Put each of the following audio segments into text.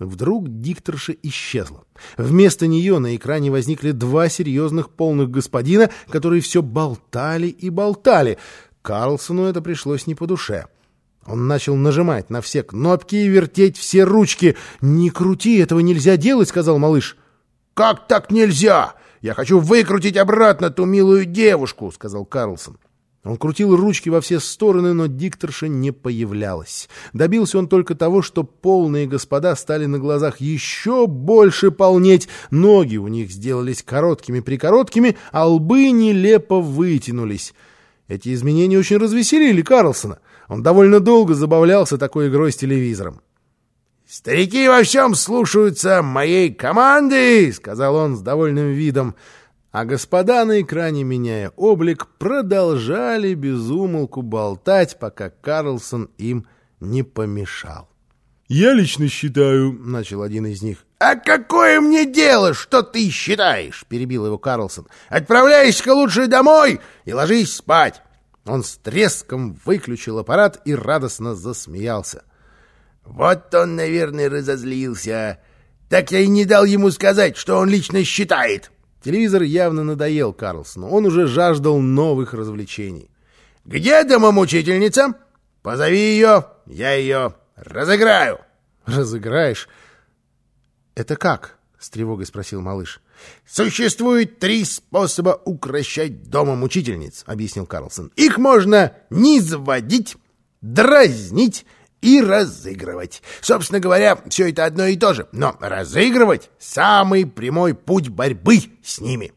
Вдруг дикторша исчезла. Вместо нее на экране возникли два серьезных полных господина, которые все болтали и болтали. Карлсону это пришлось не по душе. Он начал нажимать на все кнопки и вертеть все ручки. «Не крути, этого нельзя делать», — сказал малыш. «Как так нельзя? Я хочу выкрутить обратно ту милую девушку», — сказал Карлсон. Он крутил ручки во все стороны, но дикторша не появлялась. Добился он только того, что полные господа стали на глазах еще больше полнеть, ноги у них сделались короткими-прикороткими, а лбы нелепо вытянулись. Эти изменения очень развеселили Карлсона. Он довольно долго забавлялся такой игрой с телевизором. «Старики во всем слушаются моей команды!» — сказал он с довольным видом. А господа на экране, меняя облик, продолжали безумолку болтать, пока Карлсон им не помешал. «Я лично считаю...» — начал один из них. «А какое мне дело, что ты считаешь?» — перебил его Карлсон. «Отправляйся-ка лучше домой и ложись спать!» Он с треском выключил аппарат и радостно засмеялся. «Вот он, наверное, разозлился. Так я и не дал ему сказать, что он лично считает!» Телевизор явно надоел Карлсону. Он уже жаждал новых развлечений. «Где домомучительница? Позови ее, я ее разыграю». «Разыграешь? Это как?» — с тревогой спросил малыш. «Существует три способа укращать домомучительниц», — объяснил Карлсон. «Их можно низводить, дразнить и разыгрывать. Собственно говоря, все это одно и то же, но разыгрывать — самый прямой путь борьбы с ними.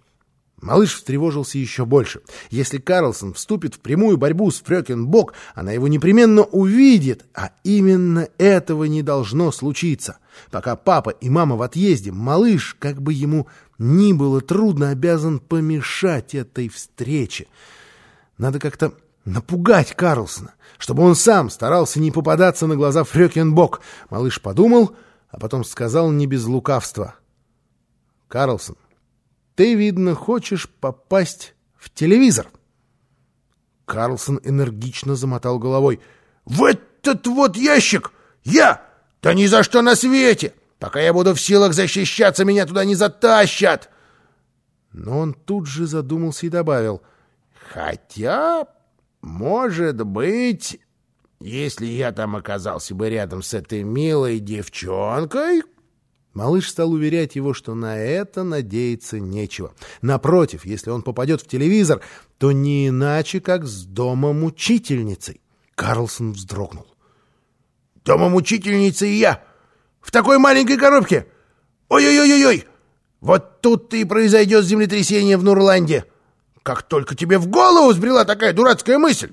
Малыш встревожился еще больше. Если Карлсон вступит в прямую борьбу с Фрёкинбок, она его непременно увидит, а именно этого не должно случиться. Пока папа и мама в отъезде, малыш, как бы ему ни было трудно, обязан помешать этой встрече. Надо как-то напугать Карлсона, чтобы он сам старался не попадаться на глаза Фрёкинбок. Малыш подумал, а потом сказал не без лукавства. «Карлсон, ты, видно, хочешь попасть в телевизор?» Карлсон энергично замотал головой. «В этот вот ящик? Я? Да ни за что на свете! Пока я буду в силах защищаться, меня туда не затащат!» Но он тут же задумался и добавил. «Хотя может быть, если я там оказался бы рядом с этой милой девчонкой... Малыш стал уверять его, что на это надеяться нечего. Напротив, если он попадет в телевизор, то не иначе, как с домом учительницей. Карлсон вздрогнул. «Домом учительницы и я! В такой маленькой коробке! Ой-ой-ой-ой! Вот тут и произойдет землетрясение в Нурланде!» Как только тебе в голову взбрела такая дурацкая мысль!»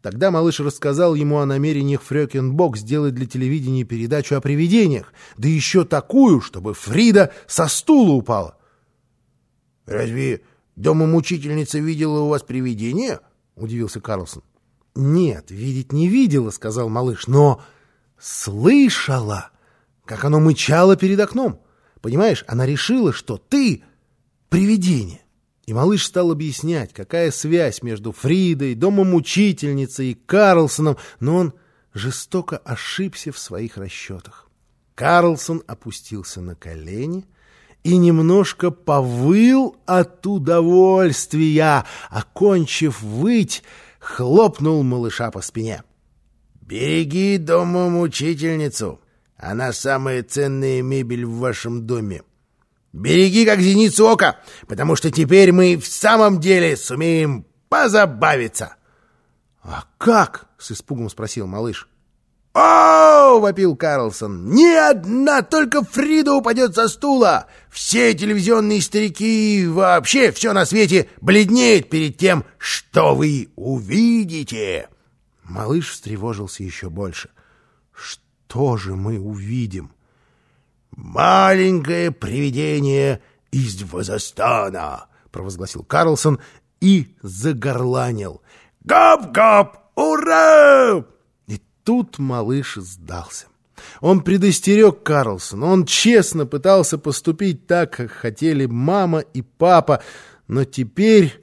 Тогда малыш рассказал ему о намерениях Фрёкинбок сделать для телевидения передачу о привидениях, да еще такую, чтобы Фрида со стула упала. «Разве дома-мучительница видела у вас привидение?» — удивился Карлсон. «Нет, видеть не видела», — сказал малыш, — «но слышала, как оно мычало перед окном. Понимаешь, она решила, что ты — привидение». И малыш стал объяснять, какая связь между Фридой, домом учительницей и Карлсоном, но он жестоко ошибся в своих расчетах. Карлсон опустился на колени и немножко повыл от удовольствия, окончив выть, хлопнул малыша по спине. «Береги домом учительницу, она самая ценная мебель в вашем доме. Береги как зеницу ока, потому что теперь мы в самом деле сумеем позабавиться. — А как? — с испугом спросил малыш. «О!» — вопил Карлсон. «Ни одна только Фрида упадет со стула! Все телевизионные старики вообще все на свете бледнеет перед тем, что вы увидите!» Малыш встревожился еще больше. «Что же мы увидим?» «Маленькое привидение из Вазастана!» — провозгласил Карлсон и загорланил. «Гап-гап! Ура!» И тут малыш сдался. Он предостерег Карлсона, он честно пытался поступить так, как хотели мама и папа, но теперь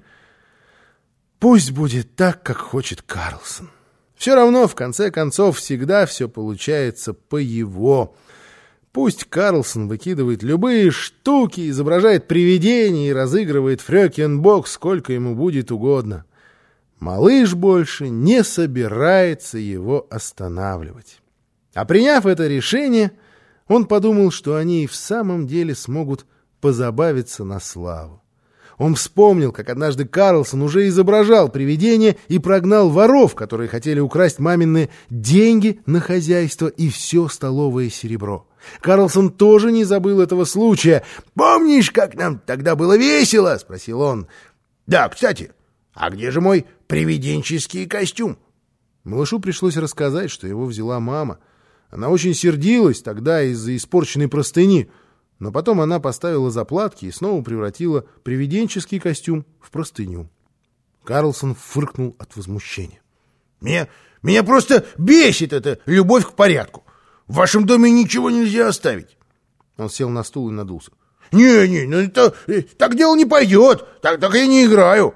пусть будет так, как хочет Карлсон. Все равно, в конце концов, всегда все получается по его Пусть Карлсон выкидывает любые штуки, изображает привидения и разыгрывает фрёкен Бок сколько ему будет угодно. Малыш больше не собирается его останавливать. А приняв это решение, он подумал, что они и в самом деле смогут позабавиться на славу. Он вспомнил, как однажды Карлсон уже изображал привидение и прогнал воров, которые хотели украсть мамины деньги на хозяйство и все столовое серебро. Карлсон тоже не забыл этого случая. «Помнишь, как нам тогда было весело?» — спросил он. «Да, кстати, а где же мой привиденческий костюм?» Малышу пришлось рассказать, что его взяла мама. Она очень сердилась тогда из-за испорченной простыни — но потом она поставила заплатки и снова превратила привиденческий костюм в простыню. Карлсон фыркнул от возмущения. «Меня, меня просто бесит эта любовь к порядку. В вашем доме ничего нельзя оставить». Он сел на стул и надулся. «Не, не, ну это, э, так дело не пойдет. Так, так я не играю.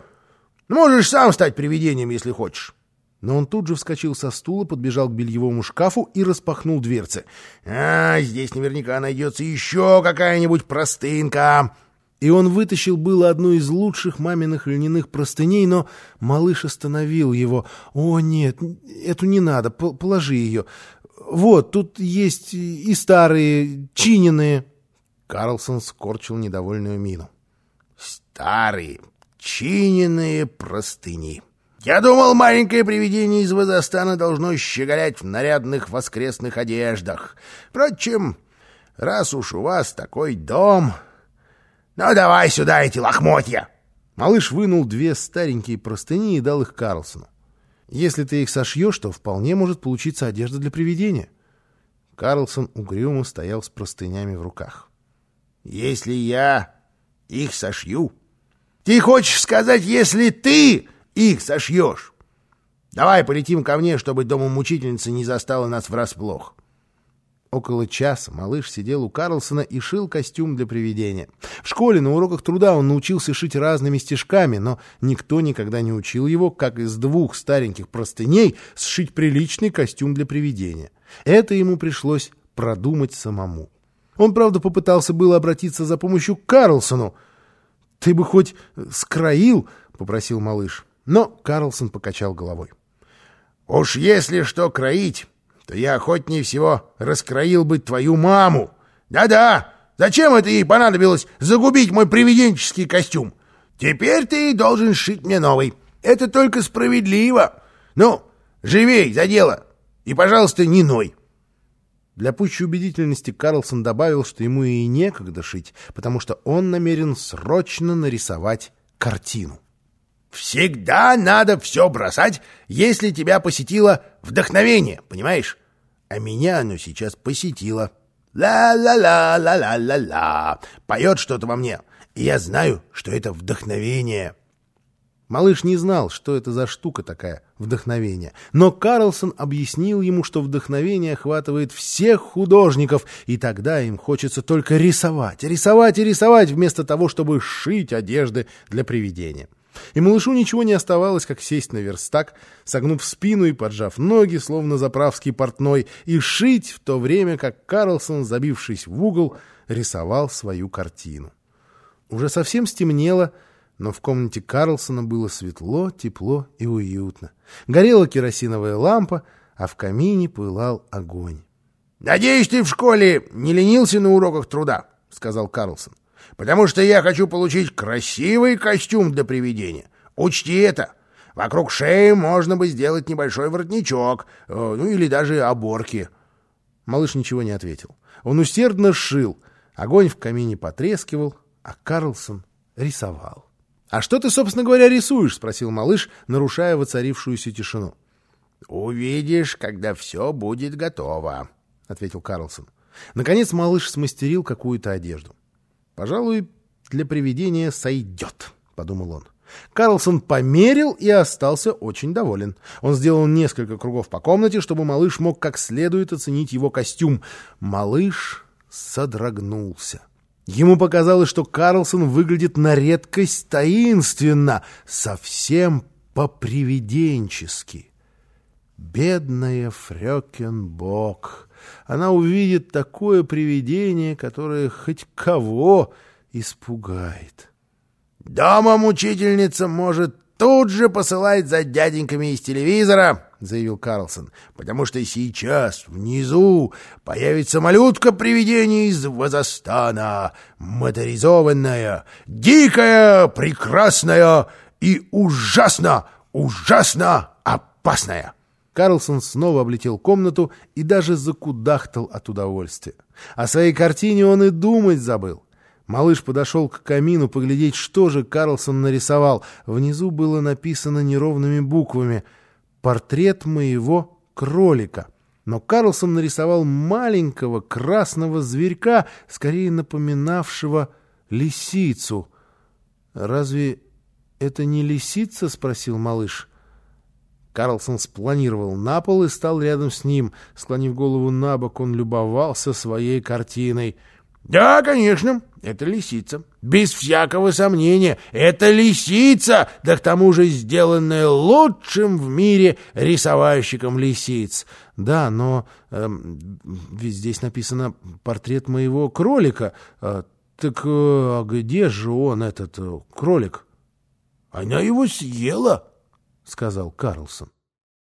Можешь сам стать привидением, если хочешь». Но он тут же вскочил со стула, подбежал к бельевому шкафу и распахнул дверцы. «А, здесь наверняка найдется еще какая-нибудь простынка!» И он вытащил было одну из лучших маминых льняных простыней, но малыш остановил его. «О, нет, эту не надо, положи ее. Вот, тут есть и старые, чиненные». Карлсон скорчил недовольную мину. «Старые, чиненные простыни». Я думал, маленькое привидение из водостана должно щеголять в нарядных воскресных одеждах. Впрочем, раз уж у вас такой дом... Ну, давай сюда эти лохмотья!» Малыш вынул две старенькие простыни и дал их Карлсону. «Если ты их сошьешь, то вполне может получиться одежда для привидения». Карлсон угрюмо стоял с простынями в руках. «Если я их сошью? Ты хочешь сказать, если ты их сошьешь. Давай полетим ко мне, чтобы дома мучительница не застала нас врасплох. Около часа малыш сидел у Карлсона и шил костюм для привидения. В школе на уроках труда он научился шить разными стежками, но никто никогда не учил его, как из двух стареньких простыней сшить приличный костюм для привидения. Это ему пришлось продумать самому. Он, правда, попытался было обратиться за помощью к Карлсону. «Ты бы хоть скроил», — попросил малыш. Но Карлсон покачал головой. «Уж если что кроить, то я охотнее всего раскроил бы твою маму. Да-да, зачем это ей понадобилось загубить мой привиденческий костюм? Теперь ты должен шить мне новый. Это только справедливо. Ну, живей за дело. И, пожалуйста, не ной». Для пущей убедительности Карлсон добавил, что ему и некогда шить, потому что он намерен срочно нарисовать картину. Всегда надо все бросать, если тебя посетило вдохновение, понимаешь? А меня оно сейчас посетило. Ла-ла-ла-ла-ла-ла-ла. Поет что-то во мне, и я знаю, что это вдохновение. Малыш не знал, что это за штука такая, вдохновение. Но Карлсон объяснил ему, что вдохновение охватывает всех художников, и тогда им хочется только рисовать, рисовать и рисовать, вместо того, чтобы шить одежды для привидения. И малышу ничего не оставалось, как сесть на верстак, согнув спину и поджав ноги, словно заправский портной, и шить в то время, как Карлсон, забившись в угол, рисовал свою картину. Уже совсем стемнело, но в комнате Карлсона было светло, тепло и уютно. Горела керосиновая лампа, а в камине пылал огонь. «Надеюсь, ты в школе не ленился на уроках труда», — сказал Карлсон потому что я хочу получить красивый костюм для привидения. Учти это. Вокруг шеи можно бы сделать небольшой воротничок, э, ну или даже оборки». Малыш ничего не ответил. Он усердно шил. Огонь в камине потрескивал, а Карлсон рисовал. «А что ты, собственно говоря, рисуешь?» — спросил малыш, нарушая воцарившуюся тишину. «Увидишь, когда все будет готово», — ответил Карлсон. Наконец малыш смастерил какую-то одежду. «Пожалуй, для привидения сойдет», — подумал он. Карлсон померил и остался очень доволен. Он сделал несколько кругов по комнате, чтобы малыш мог как следует оценить его костюм. Малыш содрогнулся. Ему показалось, что Карлсон выглядит на редкость таинственно, совсем по-привиденчески. Бедная Фрёкенбок! Она увидит такое привидение, которое хоть кого испугает. «Дома мучительница может тут же посылать за дяденьками из телевизора», — заявил Карлсон, «потому что сейчас внизу появится малютка-привидение из Вазастана, моторизованная, дикая, прекрасная и ужасно, ужасно опасная». Карлсон снова облетел комнату и даже закудахтал от удовольствия. О своей картине он и думать забыл. Малыш подошел к камину поглядеть, что же Карлсон нарисовал. Внизу было написано неровными буквами «Портрет моего кролика». Но Карлсон нарисовал маленького красного зверька, скорее напоминавшего лисицу. «Разве это не лисица?» — спросил малыш. Карлсон спланировал на пол и стал рядом с ним. Склонив голову на бок, он любовался своей картиной — да, конечно, это лисица. Без всякого сомнения, это лисица, да к тому же сделанная лучшим в мире рисовальщиком лисиц. Да, но э, ведь здесь написано портрет моего кролика. Э, так э, где же он, этот э, кролик? Она его съела, сказал Карлсон.